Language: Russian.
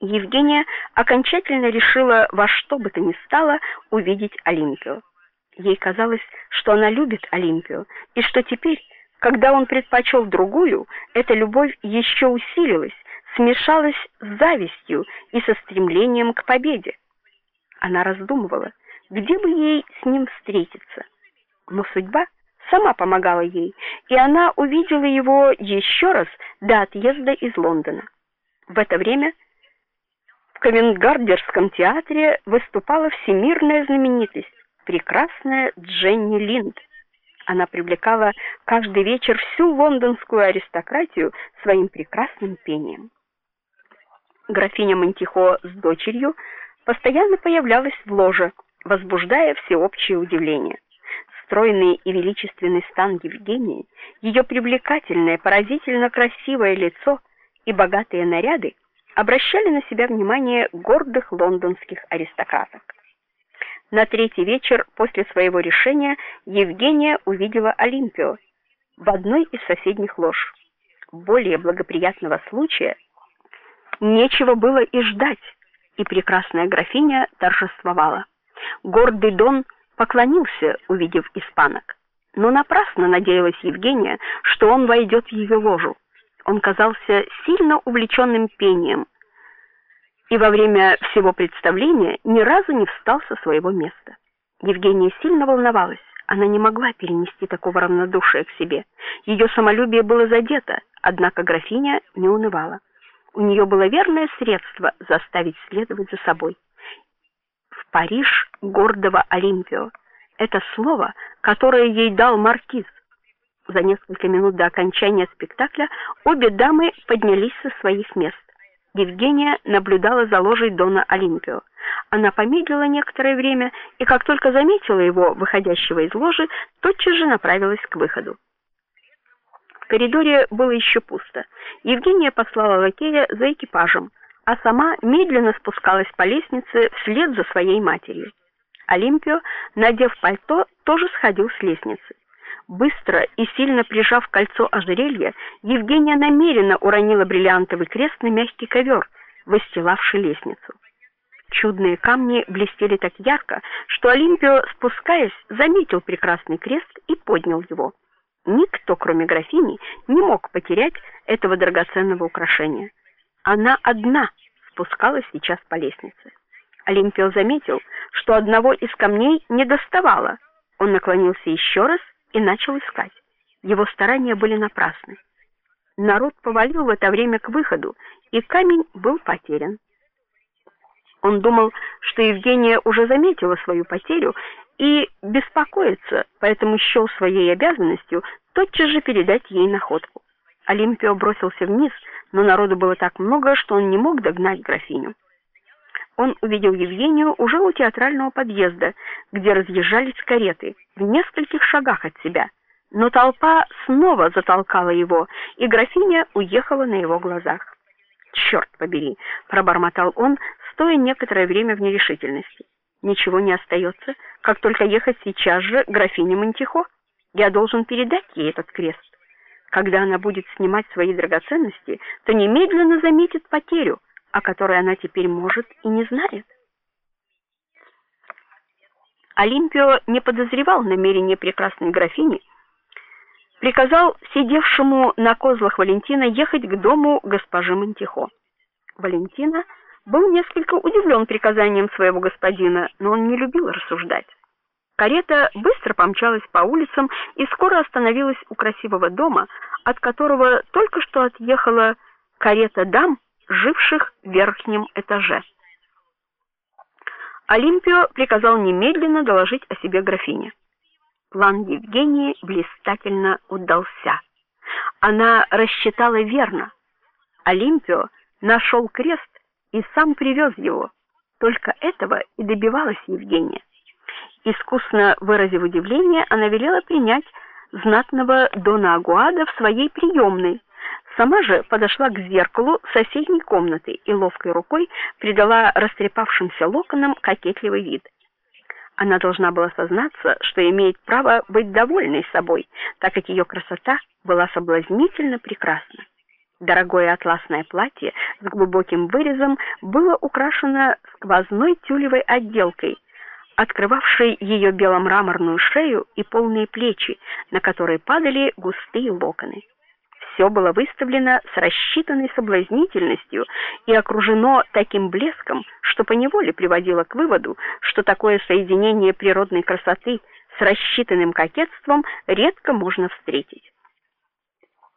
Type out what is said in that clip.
Евгения окончательно решила во что бы то ни стало увидеть Олимпию. Ей казалось, что она любит Олимпию, и что теперь, когда он предпочел другую, эта любовь еще усилилась, смешалась с завистью и со стремлением к победе. Она раздумывала, где бы ей с ним встретиться. Но судьба сама помогала ей, и она увидела его еще раз до отъезда из Лондона. В это время Ковенгардерском театре выступала всемирная знаменитость, прекрасная Дженни Линд. Она привлекала каждый вечер всю лондонскую аристократию своим прекрасным пением. Графиня Монтихо с дочерью постоянно появлялась в ложе, возбуждая всеобщее удивление. Стройный и величественный стан Евгении, ее привлекательное, поразительно красивое лицо и богатые наряды обращали на себя внимание гордых лондонских аристократок. На третий вечер после своего решения Евгения увидела Олимпию в одной из соседних лож. Более благоприятного случая нечего было и ждать, и прекрасная графиня торжествовала. Гордый Дон поклонился, увидев испанок. Но напрасно надеялась Евгения, что он войдет в ее ложу он казался сильно увлеченным пением и во время всего представления ни разу не встал со своего места. Евгения сильно волновалась. Она не могла перенести такого равнодушия к себе. Ее самолюбие было задето, однако графиня не унывала. У нее было верное средство заставить следовать за собой. В Париж гордого Олимпио это слово, которое ей дал маркиз. За несколько минут до окончания спектакля обе дамы поднялись со своих мест. Евгения наблюдала за ложей дона Олимпио. Она помедлила некоторое время и как только заметила его, выходящего из ложи, тотчас же направилась к выходу. В коридоре было еще пусто. Евгения послала лакея за экипажем, а сама медленно спускалась по лестнице вслед за своей матерью. Олимпио, надев пальто, тоже сходил с лестницы. Быстро и сильно прижав кольцо ожерелья, Евгения намеренно уронила бриллиантовый крест на мягкий ковер, выстилавший лестницу. Чудные камни блестели так ярко, что Олимпио, спускаясь, заметил прекрасный крест и поднял его. Никто, кроме графини, не мог потерять этого драгоценного украшения. Она одна спускалась сейчас по лестнице. Олимпио заметил, что одного из камней не доставало. Он наклонился еще раз и начал искать. Его старания были напрасны. Народ повалил в это время к выходу, и камень был потерян. Он думал, что Евгения уже заметила свою потерю и беспокоится, поэтому счел своей обязанностью тотчас же передать ей находку. Олимпио бросился вниз, но народу было так много, что он не мог догнать графиню. Он увидел Евгению уже у театрального подъезда, где разъезжались кареты, в нескольких шагах от себя. Но толпа снова затолкала его, и графиня уехала на его глазах. «Черт побери, пробормотал он, стоя некоторое время в нерешительности. Ничего не остается, как только ехать сейчас же графине Монтихо. Я должен передать ей этот крест. Когда она будет снимать свои драгоценности, то немедленно заметит потерю о которой она теперь может и не знает. Олимпио не подозревал намерения прекрасной графини, приказал сидевшему на козлах Валентина ехать к дому госпожи Монтихо. Валентина был несколько удивлен приказанием своего господина, но он не любил рассуждать. Карета быстро помчалась по улицам и скоро остановилась у красивого дома, от которого только что отъехала карета дам живших в верхнем этаже. Олимпио приказал немедленно доложить о себе графине. План Евгении блистательно удался. Она рассчитала верно. Олимпио нашел крест и сам привез его. Только этого и добивалась Евгения. Искусно выразив удивление, она велела принять знатного дона Агуада в своей приемной, Сама же подошла к зеркалу соседней комнаты и ловкой рукой придала растрепавшимся локонам кокетливый вид. Она должна была сознаться, что имеет право быть довольной собой, так как ее красота была соблазнительно прекрасна. Дорогое атласное платье с глубоким вырезом было украшено сквозной тюлевой отделкой, открывавшей ее беломраморную шею и полные плечи, на которые падали густые локоны. Все было выставлено с рассчитанной соблазнительностью и окружено таким блеском, что поневоле приводило к выводу, что такое соединение природной красоты с рассчитанным кокетством редко можно встретить.